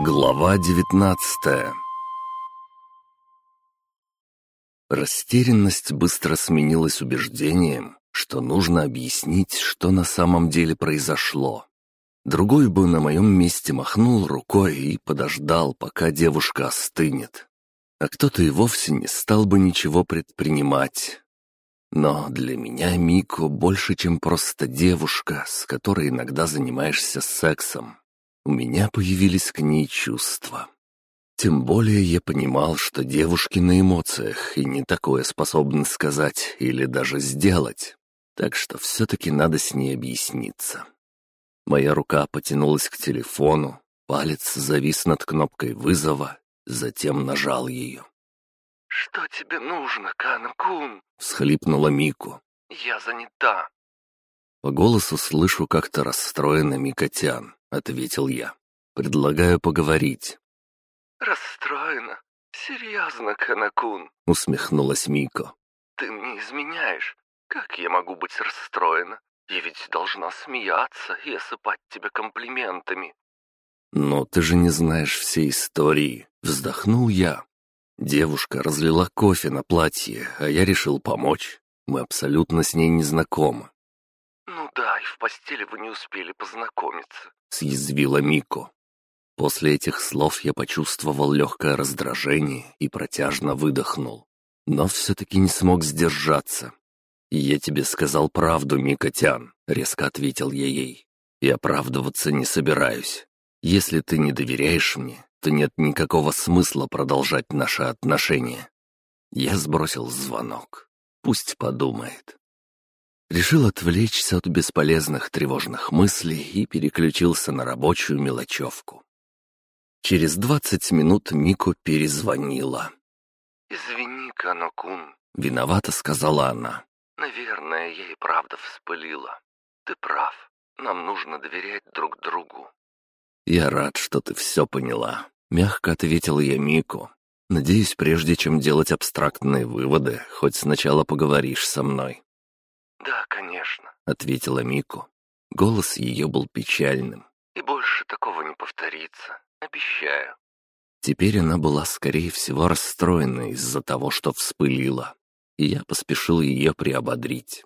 Глава девятнадцатая Растерянность быстро сменилась убеждением, что нужно объяснить, что на самом деле произошло. Другой бы на моем месте махнул рукой и подождал, пока девушка остынет. А кто-то и вовсе не стал бы ничего предпринимать. Но для меня Мико больше, чем просто девушка, с которой иногда занимаешься сексом. У меня появились к ней чувства. Тем более я понимал, что девушки на эмоциях и не такое способны сказать или даже сделать. Так что все-таки надо с ней объясниться. Моя рука потянулась к телефону, палец завис над кнопкой вызова, затем нажал ее. «Что тебе нужно, Кана-кун?» — всхлипнула Мику. «Я занята». По голосу слышу как-то расстроенно Микотян, — ответил я. «Предлагаю поговорить». «Расстроена? Серьезно, Канакун?» — усмехнулась Мико. «Ты мне изменяешь. Как я могу быть расстроена? Я ведь должна смеяться и осыпать тебя комплиментами». «Но ты же не знаешь всей истории», — вздохнул я. Девушка разлила кофе на платье, а я решил помочь. Мы абсолютно с ней не знакомы. «Ну да, и в постели вы не успели познакомиться», — съязвила Мико. После этих слов я почувствовал легкое раздражение и протяжно выдохнул. Но все-таки не смог сдержаться. «Я тебе сказал правду, Микотян», — резко ответил я ей. «И оправдываться не собираюсь. Если ты не доверяешь мне, то нет никакого смысла продолжать наши отношения». Я сбросил звонок. Пусть подумает. Решил отвлечься от бесполезных тревожных мыслей и переключился на рабочую мелочевку. Через двадцать минут Мико перезвонила. «Извини, Канокун», — виновато сказала она. «Наверное, я и правда вспылила. Ты прав, нам нужно доверять друг другу». «Я рад, что ты все поняла», — мягко ответил я Мико. «Надеюсь, прежде чем делать абстрактные выводы, хоть сначала поговоришь со мной». «Да, конечно», — ответила Мико. Голос ее был печальным. «И больше такого не повторится. Обещаю». Теперь она была, скорее всего, расстроена из-за того, что вспылила, и я поспешил ее приободрить.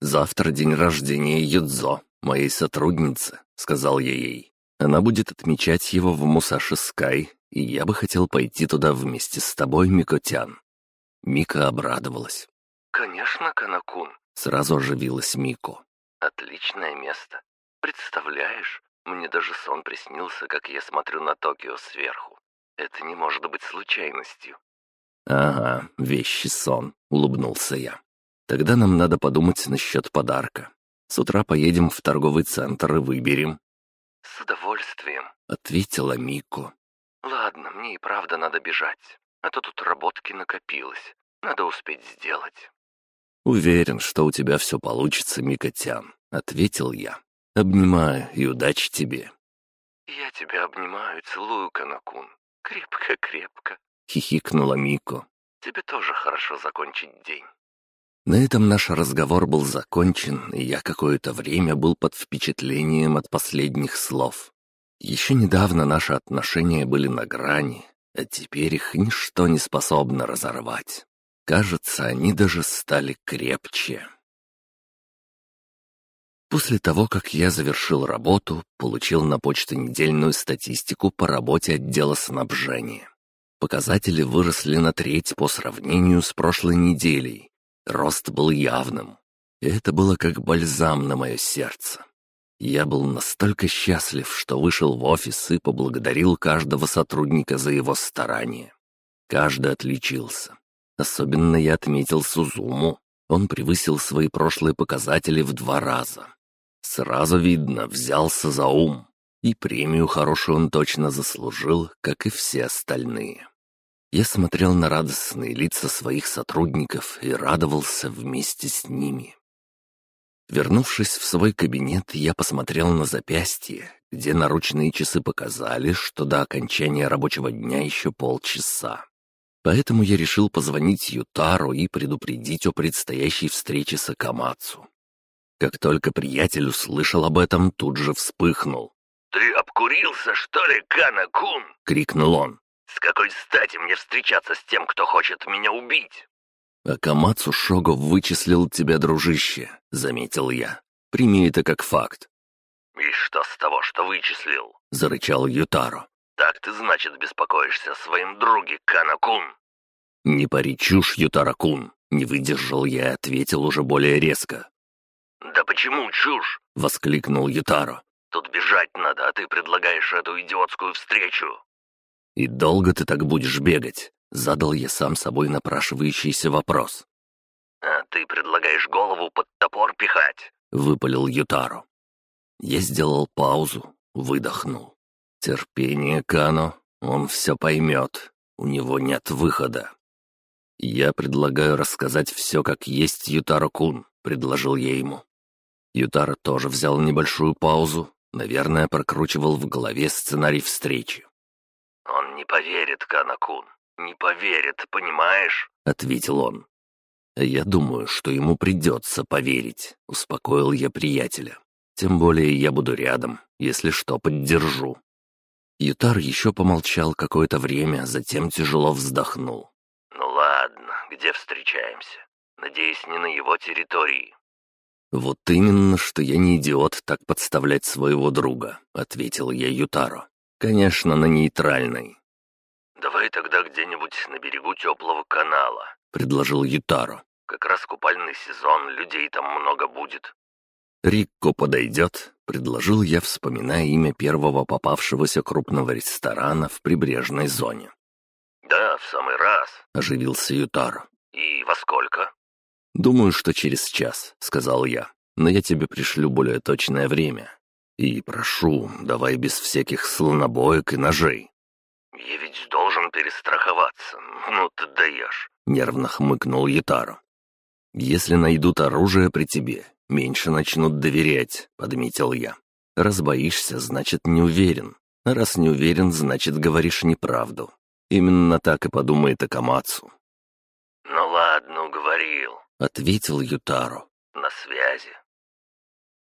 «Завтра день рождения Юдзо, моей сотрудницы», — сказал я ей. «Она будет отмечать его в Мусаши Скай, и я бы хотел пойти туда вместе с тобой, Микотян». Мика обрадовалась. «Конечно, Канакун», — сразу оживилась Мико. «Отличное место. Представляешь, мне даже сон приснился, как я смотрю на Токио сверху. Это не может быть случайностью». «Ага, вещи сон», — улыбнулся я. «Тогда нам надо подумать насчет подарка. С утра поедем в торговый центр и выберем». «С удовольствием», — ответила Мико. «Ладно, мне и правда надо бежать, а то тут работки накопилось. Надо успеть сделать». «Уверен, что у тебя все получится, Микотян», — ответил я. Обнимаю и удачи тебе». «Я тебя обнимаю, целую, Канакун. Крепко-крепко», — хихикнула Мико. «Тебе тоже хорошо закончить день». На этом наш разговор был закончен, и я какое-то время был под впечатлением от последних слов. Еще недавно наши отношения были на грани, а теперь их ничто не способно разорвать. Кажется, они даже стали крепче. После того, как я завершил работу, получил на почту недельную статистику по работе отдела снабжения. Показатели выросли на треть по сравнению с прошлой неделей. Рост был явным. И это было как бальзам на мое сердце. Я был настолько счастлив, что вышел в офис и поблагодарил каждого сотрудника за его старания. Каждый отличился. Особенно я отметил Сузуму. Он превысил свои прошлые показатели в два раза. Сразу видно, взялся за ум. И премию хорошую он точно заслужил, как и все остальные. Я смотрел на радостные лица своих сотрудников и радовался вместе с ними. Вернувшись в свой кабинет, я посмотрел на запястье, где наручные часы показали, что до окончания рабочего дня еще полчаса. Поэтому я решил позвонить Ютару и предупредить о предстоящей встрече с Акамацу. Как только приятель услышал об этом, тут же вспыхнул. «Ты обкурился, что ли, Кана-кун?» — крикнул он. «С какой стати мне встречаться с тем, кто хочет меня убить?» «Акамацу Шого вычислил тебя, дружище», — заметил я. «Прими это как факт». «И что с того, что вычислил?» — зарычал Ютаро. «Так ты, значит, беспокоишься о своем друге, Канакун?» «Не пари чушь, Ютаро-кун!» — не выдержал я и ответил уже более резко. «Да почему чушь?» — воскликнул Ютаро. «Тут бежать надо, а ты предлагаешь эту идиотскую встречу». «И долго ты так будешь бегать?» — задал я сам собой напрашивающийся вопрос. «А ты предлагаешь голову под топор пихать?» — выпалил Ютаро. Я сделал паузу, выдохнул. «Терпение, Кано, он все поймет. У него нет выхода». «Я предлагаю рассказать все как есть, Ютаро-кун», — предложил я ему. Ютара тоже взял небольшую паузу, наверное, прокручивал в голове сценарий встречи. «Он не поверит, Канакун, не поверит, понимаешь?» — ответил он. «Я думаю, что ему придется поверить», — успокоил я приятеля. «Тем более я буду рядом, если что, поддержу». Ютар еще помолчал какое-то время, затем тяжело вздохнул. «Ну ладно, где встречаемся? Надеюсь, не на его территории». «Вот именно, что я не идиот так подставлять своего друга», — ответил я Ютаро. «Конечно, на нейтральной». «Давай тогда где-нибудь на берегу теплого канала», — предложил Ютаро. «Как раз купальный сезон, людей там много будет». «Рикко подойдет», — предложил я, вспоминая имя первого попавшегося крупного ресторана в прибрежной зоне. «Да, в самый раз», — оживился Ютаро. «И во сколько?» «Думаю, что через час», — сказал я. «Но я тебе пришлю более точное время. И прошу, давай без всяких слонобоек и ножей». «Я ведь должен перестраховаться. Ну ты даешь», — нервно хмыкнул Ятаро. «Если найдут оружие при тебе, меньше начнут доверять», — подметил я. «Раз боишься, значит, не уверен. А раз не уверен, значит, говоришь неправду. Именно так и подумает Акамацу». «Ну ладно, уговорил», — ответил Ютаро. «На связи».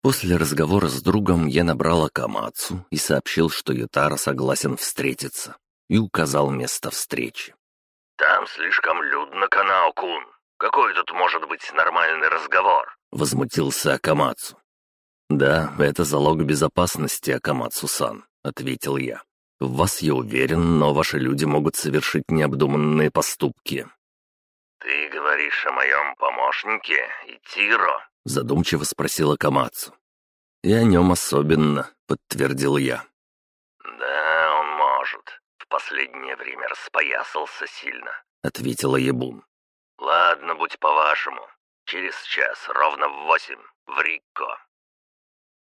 После разговора с другом я набрал Акамацу и сообщил, что Ютаро согласен встретиться, и указал место встречи. «Там слишком людно, Канао-кун. Какой тут может быть нормальный разговор?» — возмутился Акамацу. «Да, это залог безопасности, Акамацу-сан», — ответил я. «В вас я уверен, но ваши люди могут совершить необдуманные поступки. «Ты говоришь о моем помощнике, Итиро?» — задумчиво спросила Камацу. «И о нем особенно», — подтвердил я. «Да, он может. В последнее время распоясался сильно», — ответила Ебун. «Ладно, будь по-вашему. Через час, ровно в восемь, в Рикко».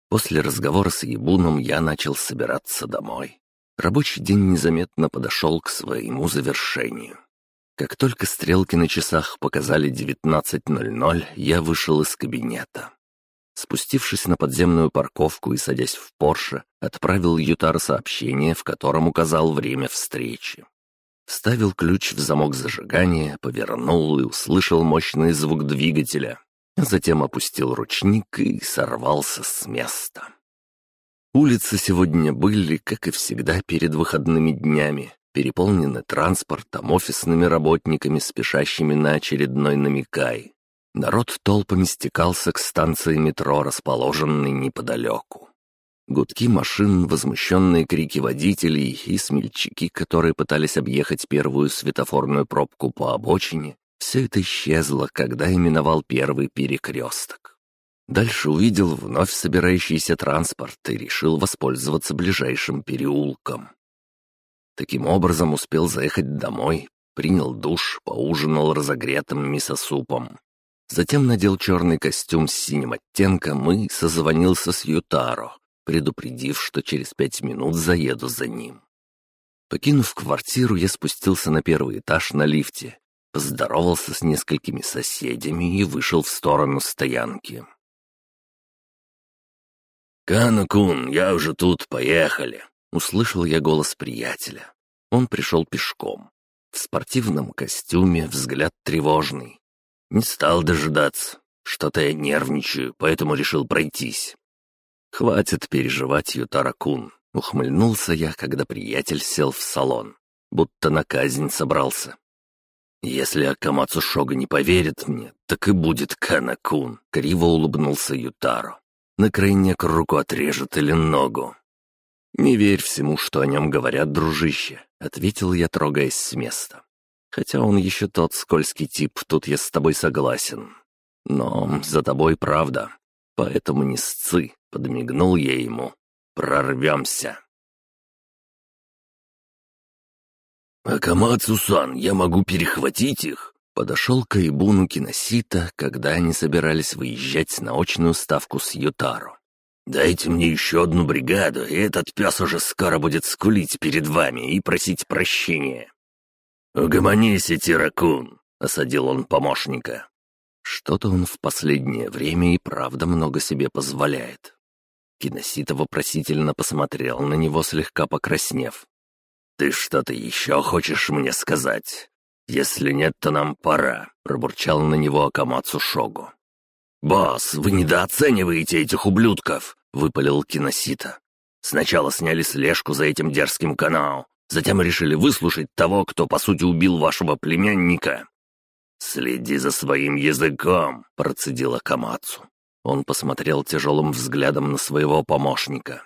После разговора с Ебуном я начал собираться домой. Рабочий день незаметно подошел к своему завершению. Как только стрелки на часах показали 19.00, я вышел из кабинета. Спустившись на подземную парковку и садясь в Порше, отправил Ютар сообщение, в котором указал время встречи. Вставил ключ в замок зажигания, повернул и услышал мощный звук двигателя. Затем опустил ручник и сорвался с места. Улицы сегодня были, как и всегда, перед выходными днями, переполнены транспортом, офисными работниками, спешащими на очередной намекай. Народ толпами стекался к станции метро, расположенной неподалеку. Гудки машин, возмущенные крики водителей и смельчаки, которые пытались объехать первую светофорную пробку по обочине, все это исчезло, когда именовал первый перекресток. Дальше увидел вновь собирающийся транспорт и решил воспользоваться ближайшим переулком. Таким образом успел заехать домой, принял душ, поужинал разогретым мисо-супом. Затем надел черный костюм с синим оттенком и созвонился с Ютаро, предупредив, что через пять минут заеду за ним. Покинув квартиру, я спустился на первый этаж на лифте, поздоровался с несколькими соседями и вышел в сторону стоянки. «Канакун, я уже тут, поехали!» Услышал я голос приятеля. Он пришел пешком. В спортивном костюме, взгляд тревожный. Не стал дожидаться. Что-то я нервничаю, поэтому решил пройтись. «Хватит переживать, Ютара-кун», — ухмыльнулся я, когда приятель сел в салон, будто на казнь собрался. «Если Акамацу Шога не поверит мне, так и будет Канакун», — криво улыбнулся Ютаро. «На крайняк руку отрежет или ногу». «Не верь всему, что о нем говорят, дружище», — ответил я, трогаясь с места. «Хотя он еще тот скользкий тип, тут я с тобой согласен. Но за тобой правда. Поэтому не сцы», — подмигнул я ему. «Прорвемся». «Акамацу-сан, я могу перехватить их?» Подошел к Айбуну Киносита, когда они собирались выезжать на очную ставку с Ютаро. «Дайте мне еще одну бригаду, и этот пес уже скоро будет скулить перед вами и просить прощения». «Угомонись, Тиракун!» — осадил он помощника. Что-то он в последнее время и правда много себе позволяет. Киносита вопросительно посмотрел на него, слегка покраснев. «Ты что-то еще хочешь мне сказать? Если нет, то нам пора», — пробурчал на него Акамацу Шогу. «Босс, вы недооцениваете этих ублюдков!» — выпалил Киносита. «Сначала сняли слежку за этим дерзким каналом, затем решили выслушать того, кто, по сути, убил вашего племянника». «Следи за своим языком», — процедил Акамацу. Он посмотрел тяжелым взглядом на своего помощника.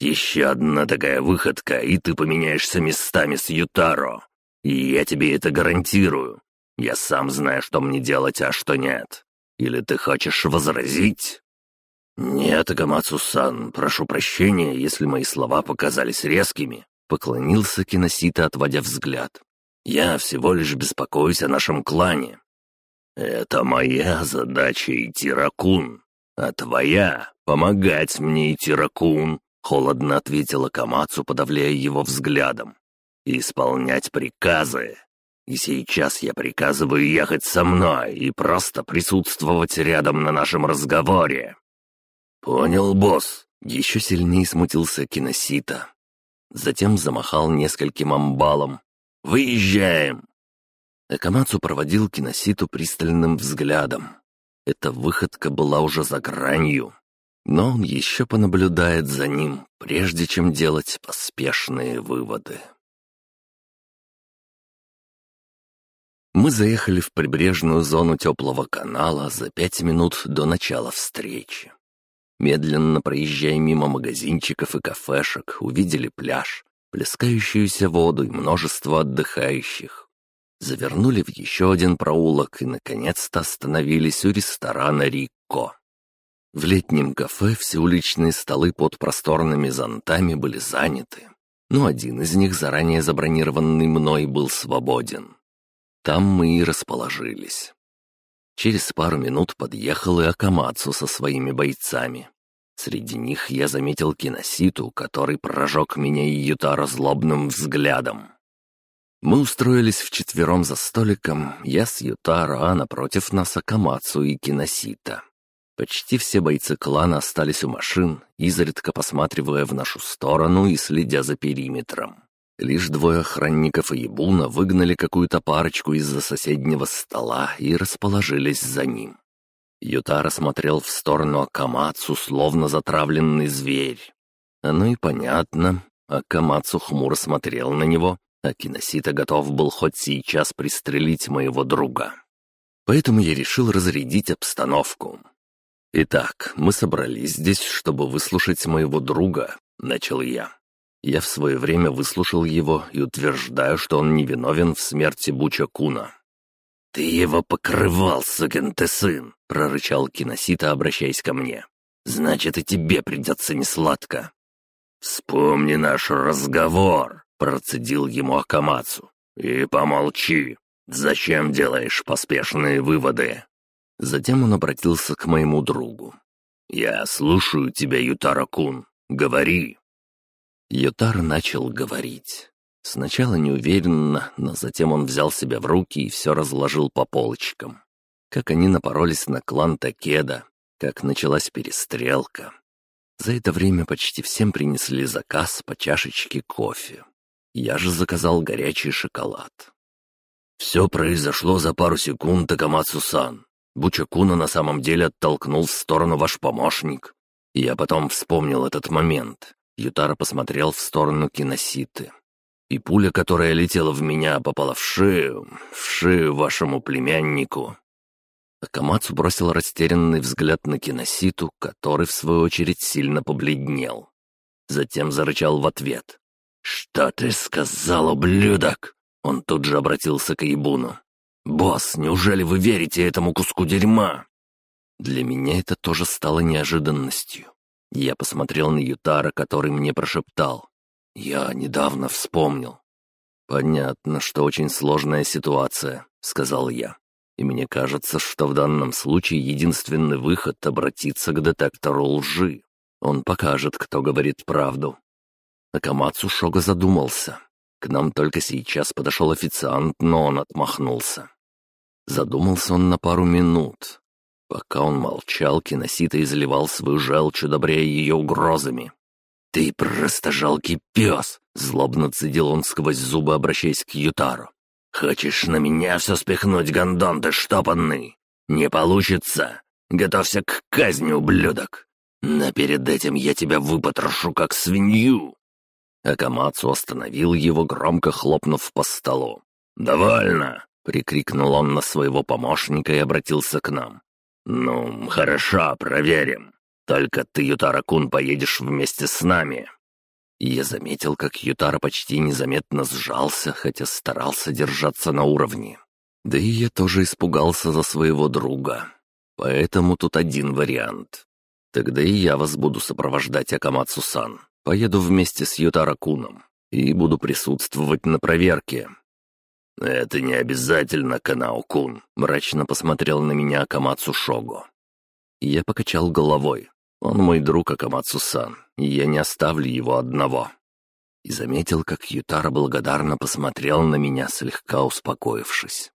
Еще одна такая выходка, и ты поменяешься местами с Ютаро. И я тебе это гарантирую. Я сам знаю, что мне делать, а что нет. Или ты хочешь возразить?» «Нет, Агамацу-сан, прошу прощения, если мои слова показались резкими», — поклонился Киносита, отводя взгляд. «Я всего лишь беспокоюсь о нашем клане». «Это моя задача, Итиракун, а твоя — помогать мне, Итиракун», Холодно ответила Камацу, подавляя его взглядом. «Исполнять приказы. И сейчас я приказываю ехать со мной и просто присутствовать рядом на нашем разговоре». «Понял, босс», — еще сильнее смутился Киносита. Затем замахал нескольким амбалом. «Выезжаем!» Акамацу проводил Киноситу пристальным взглядом. Эта выходка была уже за гранью но он еще понаблюдает за ним, прежде чем делать поспешные выводы. Мы заехали в прибрежную зону теплого канала за пять минут до начала встречи. Медленно проезжая мимо магазинчиков и кафешек, увидели пляж, плескающуюся воду и множество отдыхающих. Завернули в еще один проулок и, наконец-то, остановились у ресторана «Рико». В летнем кафе все уличные столы под просторными зонтами были заняты, но один из них, заранее забронированный мной, был свободен. Там мы и расположились. Через пару минут подъехал и Акамацу со своими бойцами. Среди них я заметил киноситу, который прожег меня и Ютара злобным взглядом. Мы устроились вчетвером за столиком, я с Ютаро, а напротив нас Акамацу и киносита. Почти все бойцы клана остались у машин, изредка посматривая в нашу сторону и следя за периметром. Лишь двое охранников и Ебуна выгнали какую-то парочку из-за соседнего стола и расположились за ним. Ютара смотрел в сторону Акамацу, словно затравленный зверь. Оно и понятно. Акамацу хмуро смотрел на него, а Киносита готов был хоть сейчас пристрелить моего друга. Поэтому я решил разрядить обстановку. «Итак, мы собрались здесь, чтобы выслушать моего друга», — начал я. Я в свое время выслушал его и утверждаю, что он невиновен в смерти Буча Куна. «Ты его покрывал, сукин ты сын!» — прорычал Киносита, обращаясь ко мне. «Значит, и тебе придется несладко». «Вспомни наш разговор», — процедил ему Акамацу. «И помолчи. Зачем делаешь поспешные выводы?» Затем он обратился к моему другу. «Я слушаю тебя, Ютара-кун. Говори». Ютар начал говорить. Сначала неуверенно, но затем он взял себя в руки и все разложил по полочкам. Как они напоролись на клан Такеда, как началась перестрелка. За это время почти всем принесли заказ по чашечке кофе. Я же заказал горячий шоколад. «Все произошло за пару секунд, Такамацу-сан. Бучакуна на самом деле оттолкнул в сторону ваш помощник. Я потом вспомнил этот момент. Ютара посмотрел в сторону киноситы. И пуля, которая летела в меня, попала в шею, в шею вашему племяннику. Акамацу бросил растерянный взгляд на киноситу, который, в свою очередь, сильно побледнел. Затем зарычал в ответ. «Что ты сказал, ублюдок?» Он тут же обратился к Ибуну. «Босс, неужели вы верите этому куску дерьма?» Для меня это тоже стало неожиданностью. Я посмотрел на Ютара, который мне прошептал. «Я недавно вспомнил». «Понятно, что очень сложная ситуация», — сказал я. «И мне кажется, что в данном случае единственный выход — обратиться к детектору лжи. Он покажет, кто говорит правду». Акамацу Шога задумался. К нам только сейчас подошел официант, но он отмахнулся. Задумался он на пару минут, Пока он молчал, Киносита изливал свою желчь, удобряя ее угрозами. «Ты просто жалкий пес!» — злобно цедил он сквозь зубы, обращаясь к Ютару. «Хочешь на меня все спихнуть, гондон ты штопанный? Не получится! Готовься к казни, ублюдок! Но перед этим я тебя выпотрошу, как свинью!» Акамацу остановил его, громко хлопнув по столу. «Довольно!» — прикрикнул он на своего помощника и обратился к нам. «Ну, хорошо, проверим. Только ты, Ютара-кун, поедешь вместе с нами». я заметил, как Ютара почти незаметно сжался, хотя старался держаться на уровне. Да и я тоже испугался за своего друга. Поэтому тут один вариант. Тогда и я вас буду сопровождать, Акамацу-сан. Поеду вместе с Ютара-куном и буду присутствовать на проверке. «Это не обязательно, Канао-кун», — мрачно посмотрел на меня Акамацу Шого. Я покачал головой. Он мой друг Акамацу-сан, и я не оставлю его одного. И заметил, как Ютара благодарно посмотрел на меня, слегка успокоившись.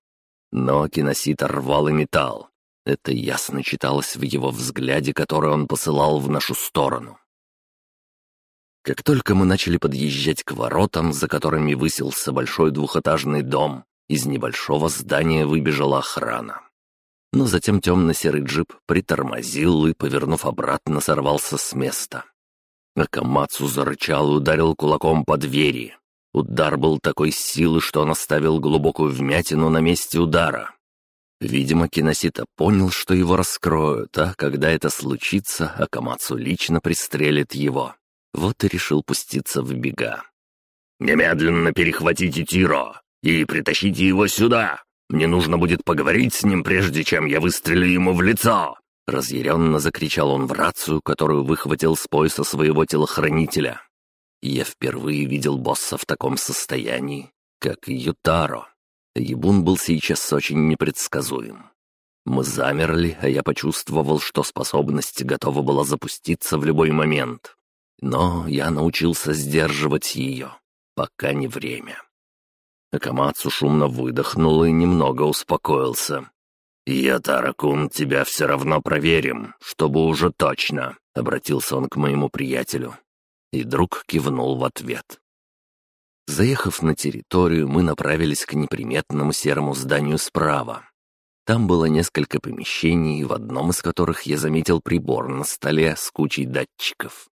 Но киносит рвал и металл. Это ясно читалось в его взгляде, который он посылал в нашу сторону. Как только мы начали подъезжать к воротам, за которыми высился большой двухэтажный дом, из небольшого здания выбежала охрана. Но затем темно-серый джип притормозил и, повернув обратно, сорвался с места. Акамацу зарычал и ударил кулаком по двери. Удар был такой силы, что он оставил глубокую вмятину на месте удара. Видимо, Киносита понял, что его раскроют, а когда это случится, Акамацу лично пристрелит его. Вот и решил пуститься в бега. «Немедленно перехватите Тиро и притащите его сюда! Мне нужно будет поговорить с ним, прежде чем я выстрелю ему в лицо!» Разъяренно закричал он в рацию, которую выхватил с пояса своего телохранителя. Я впервые видел босса в таком состоянии, как Ютаро. Ебун был сейчас очень непредсказуем. Мы замерли, а я почувствовал, что способность готова была запуститься в любой момент. Но я научился сдерживать ее, пока не время. Акамацу шумно выдохнул и немного успокоился. «Я, Таракун, тебя все равно проверим, чтобы уже точно», — обратился он к моему приятелю. И друг кивнул в ответ. Заехав на территорию, мы направились к неприметному серому зданию справа. Там было несколько помещений, в одном из которых я заметил прибор на столе с кучей датчиков.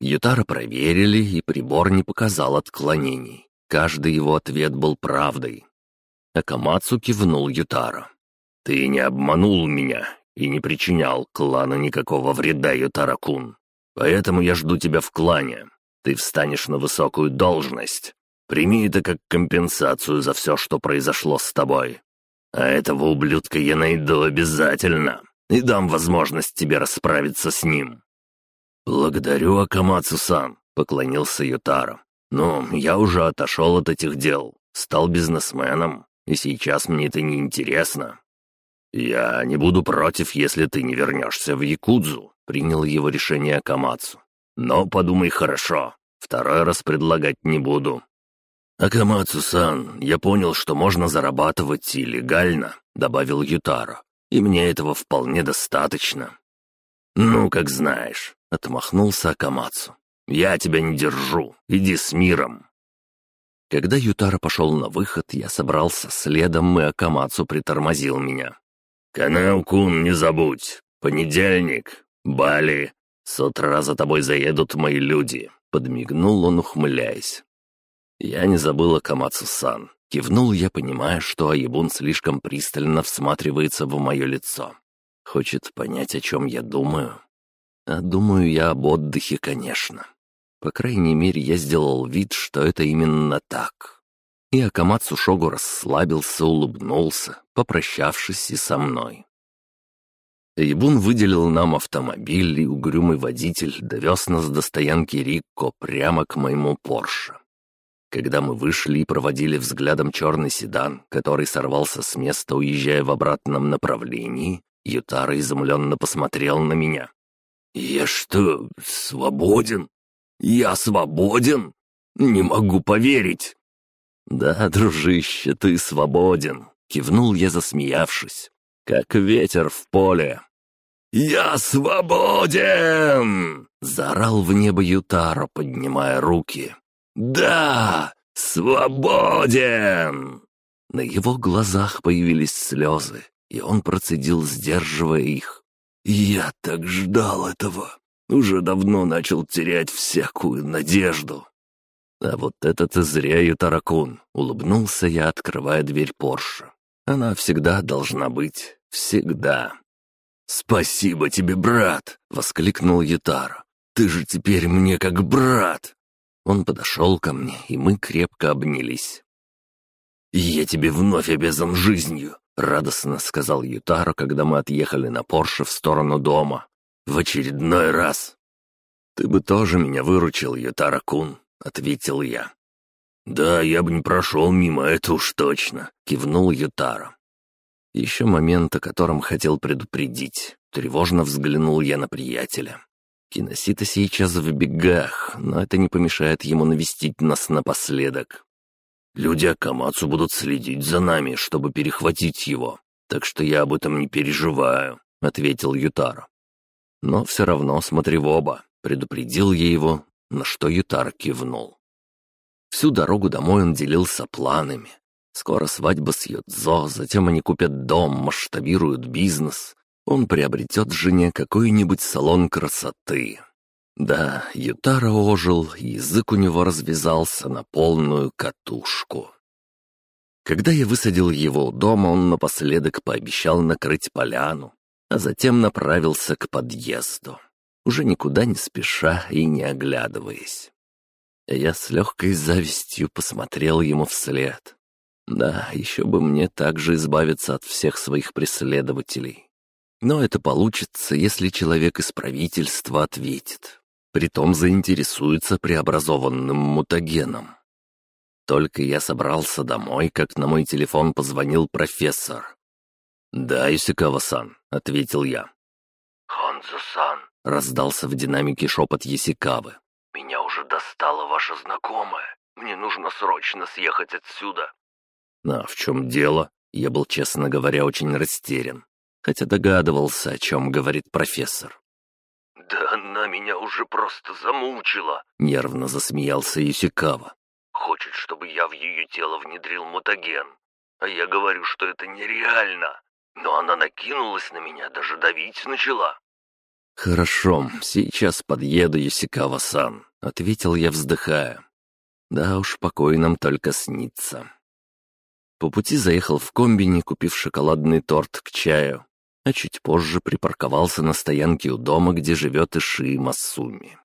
Ютара проверили, и прибор не показал отклонений. Каждый его ответ был правдой. Акамацу кивнул Ютара. «Ты не обманул меня и не причинял клану никакого вреда, Ютара-кун. Поэтому я жду тебя в клане. Ты встанешь на высокую должность. Прими это как компенсацию за все, что произошло с тобой. А этого ублюдка я найду обязательно и дам возможность тебе расправиться с ним. «Благодарю, Акамацу-сан», — поклонился Ютаро. «Но я уже отошел от этих дел, стал бизнесменом, и сейчас мне это не интересно. «Я не буду против, если ты не вернешься в Якудзу», — принял его решение Акамацу. «Но подумай хорошо, второй раз предлагать не буду». «Акамацу-сан, я понял, что можно зарабатывать и легально», — добавил Ютаро. «И мне этого вполне достаточно». «Ну, как знаешь. — отмахнулся Акамацу. «Я тебя не держу. Иди с миром». Когда Ютара пошел на выход, я собрался следом, и Акамацу притормозил меня. «Канео-кун, не забудь. Понедельник. Бали. С утра за тобой заедут мои люди», — подмигнул он, ухмыляясь. Я не забыл о Камацу-сан. Кивнул я, понимая, что Аебун слишком пристально всматривается в мое лицо. Хочет понять, о чем я думаю. А думаю я об отдыхе, конечно. По крайней мере, я сделал вид, что это именно так. И Акамацу Шогу расслабился, улыбнулся, попрощавшись и со мной. Ибун выделил нам автомобиль, и угрюмый водитель довез нас до стоянки Рикко прямо к моему Порше. Когда мы вышли и проводили взглядом черный седан, который сорвался с места, уезжая в обратном направлении, Ютара изумленно посмотрел на меня. «Я что, свободен? Я свободен? Не могу поверить!» «Да, дружище, ты свободен!» — кивнул я, засмеявшись. «Как ветер в поле!» «Я свободен!» — заорал в небо Ютаро, поднимая руки. «Да, свободен!» На его глазах появились слезы, и он процедил, сдерживая их. «Я так ждал этого. Уже давно начал терять всякую надежду». «А вот это ты зря, Ютаракун!» — улыбнулся я, открывая дверь Порше. «Она всегда должна быть. Всегда». «Спасибо тебе, брат!» — воскликнул Ютара. «Ты же теперь мне как брат!» Он подошел ко мне, и мы крепко обнялись. «Я тебе вновь обязан жизнью», — радостно сказал Ютаро, когда мы отъехали на Порше в сторону дома. «В очередной раз». «Ты бы тоже меня выручил, Ютаро-кун», — ответил я. «Да, я бы не прошел мимо, это уж точно», — кивнул Ютаро. Еще момент, о котором хотел предупредить. Тревожно взглянул я на приятеля. Киносита сейчас в бегах, но это не помешает ему навестить нас напоследок. Люди Акамацу будут следить за нами, чтобы перехватить его, так что я об этом не переживаю», — ответил Ютаро. «Но все равно смотри в оба», — предупредил я его, на что Ютаро кивнул. Всю дорогу домой он делился планами. Скоро свадьба с Йодзо, затем они купят дом, масштабируют бизнес, он приобретет жене какой-нибудь салон красоты. Да, Ютара ожил, язык у него развязался на полную катушку. Когда я высадил его у дома, он напоследок пообещал накрыть поляну, а затем направился к подъезду, уже никуда не спеша и не оглядываясь. Я с легкой завистью посмотрел ему вслед. Да, еще бы мне также избавиться от всех своих преследователей. Но это получится, если человек из правительства ответит. Притом заинтересуется преобразованным мутагеном. Только я собрался домой, как на мой телефон позвонил профессор. «Да, Исикава-сан», — ответил я. «Хонзо-сан», — раздался в динамике шепот Ясикавы. «Меня уже достала ваша знакомая. Мне нужно срочно съехать отсюда». «А в чем дело?» Я был, честно говоря, очень растерян хотя догадывался, о чем говорит профессор. «Да она меня уже просто замучила!» — нервно засмеялся Юсикава. «Хочет, чтобы я в ее тело внедрил мутаген. А я говорю, что это нереально. Но она накинулась на меня, даже давить начала». «Хорошо, сейчас подъеду, Юсикава-сан», — ответил я, вздыхая. «Да уж, покой нам только снится». По пути заехал в комбини, купив шоколадный торт к чаю, а чуть позже припарковался на стоянке у дома, где живет Иши Масуми.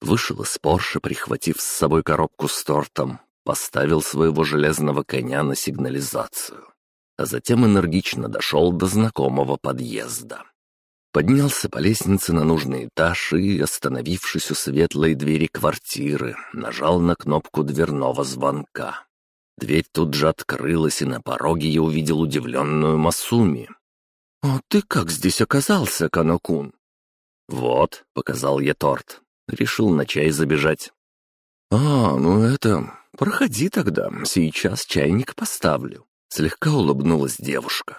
Вышел из Порше, прихватив с собой коробку с тортом, поставил своего железного коня на сигнализацию, а затем энергично дошел до знакомого подъезда. Поднялся по лестнице на нужный этаж и, остановившись у светлой двери квартиры, нажал на кнопку дверного звонка. Дверь тут же открылась, и на пороге я увидел удивленную Масуми. «А ты как здесь оказался, Канакун?» «Вот», — показал я торт. Решил на чай забежать. «А, ну это... Проходи тогда, сейчас чайник поставлю», — слегка улыбнулась девушка.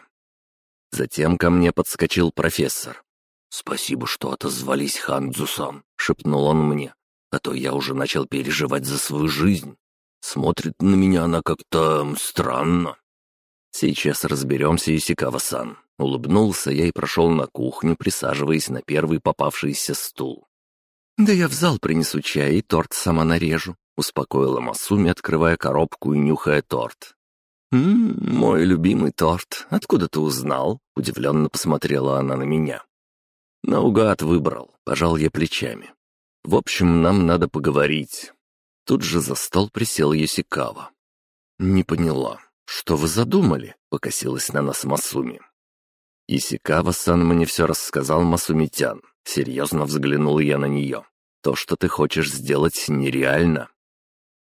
Затем ко мне подскочил профессор. «Спасибо, что отозвались, Хандзусан», — шепнул он мне. «А то я уже начал переживать за свою жизнь. Смотрит на меня она как-то странно». «Сейчас разберемся, Исикава-сан», Улыбнулся я и прошел на кухню, присаживаясь на первый попавшийся стул. «Да я в зал принесу чай и торт сама нарежу», — успокоила Масуми, открывая коробку и нюхая торт. «Ммм, мой любимый торт. Откуда ты узнал?» — удивленно посмотрела она на меня. «Наугад выбрал», — пожал я плечами. «В общем, нам надо поговорить». Тут же за стол присел Юсикава. «Не поняла, что вы задумали?» — покосилась на нас Масуми. «Исикава-сан мне все рассказал Масумитян. Серьезно взглянул я на нее. То, что ты хочешь сделать, нереально».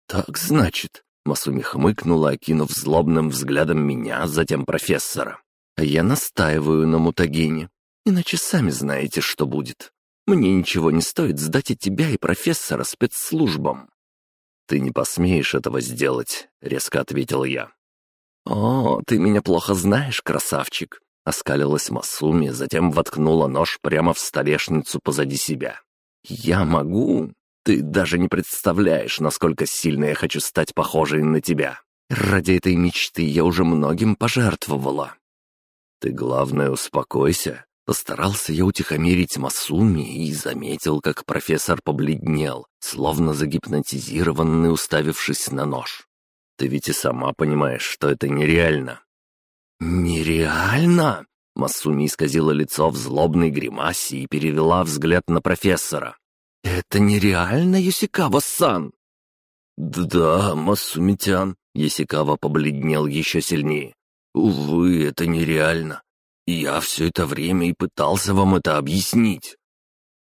«Так значит», — Масуми хмыкнула, окинув злобным взглядом меня, затем профессора. «А я настаиваю на мутагене. Иначе сами знаете, что будет. Мне ничего не стоит сдать и тебя, и профессора спецслужбам». «Ты не посмеешь этого сделать», — резко ответил я. «О, ты меня плохо знаешь, красавчик», — оскалилась Масуми, затем воткнула нож прямо в столешницу позади себя. «Я могу? Ты даже не представляешь, насколько сильно я хочу стать похожей на тебя. Ради этой мечты я уже многим пожертвовала». «Ты, главное, успокойся», Постарался я утихомирить Масуми и заметил, как профессор побледнел, словно загипнотизированный, уставившись на нож. Ты ведь и сама понимаешь, что это нереально». «Нереально?» Масуми исказила лицо в злобной гримасе и перевела взгляд на профессора. «Это нереально, Юсикава-сан?» «Да, Масумитян», — Есикава побледнел еще сильнее. «Увы, это нереально. Я все это время и пытался вам это объяснить».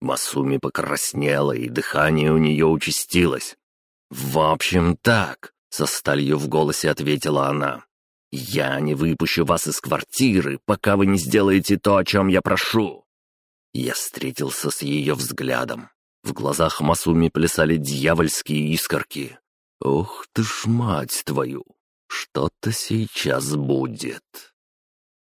Масуми покраснела, и дыхание у нее участилось. «В общем, так», — со сталью в голосе ответила она. «Я не выпущу вас из квартиры, пока вы не сделаете то, о чем я прошу». Я встретился с ее взглядом. В глазах Масуми плясали дьявольские искорки. «Ох ты ж, мать твою! Что-то сейчас будет!»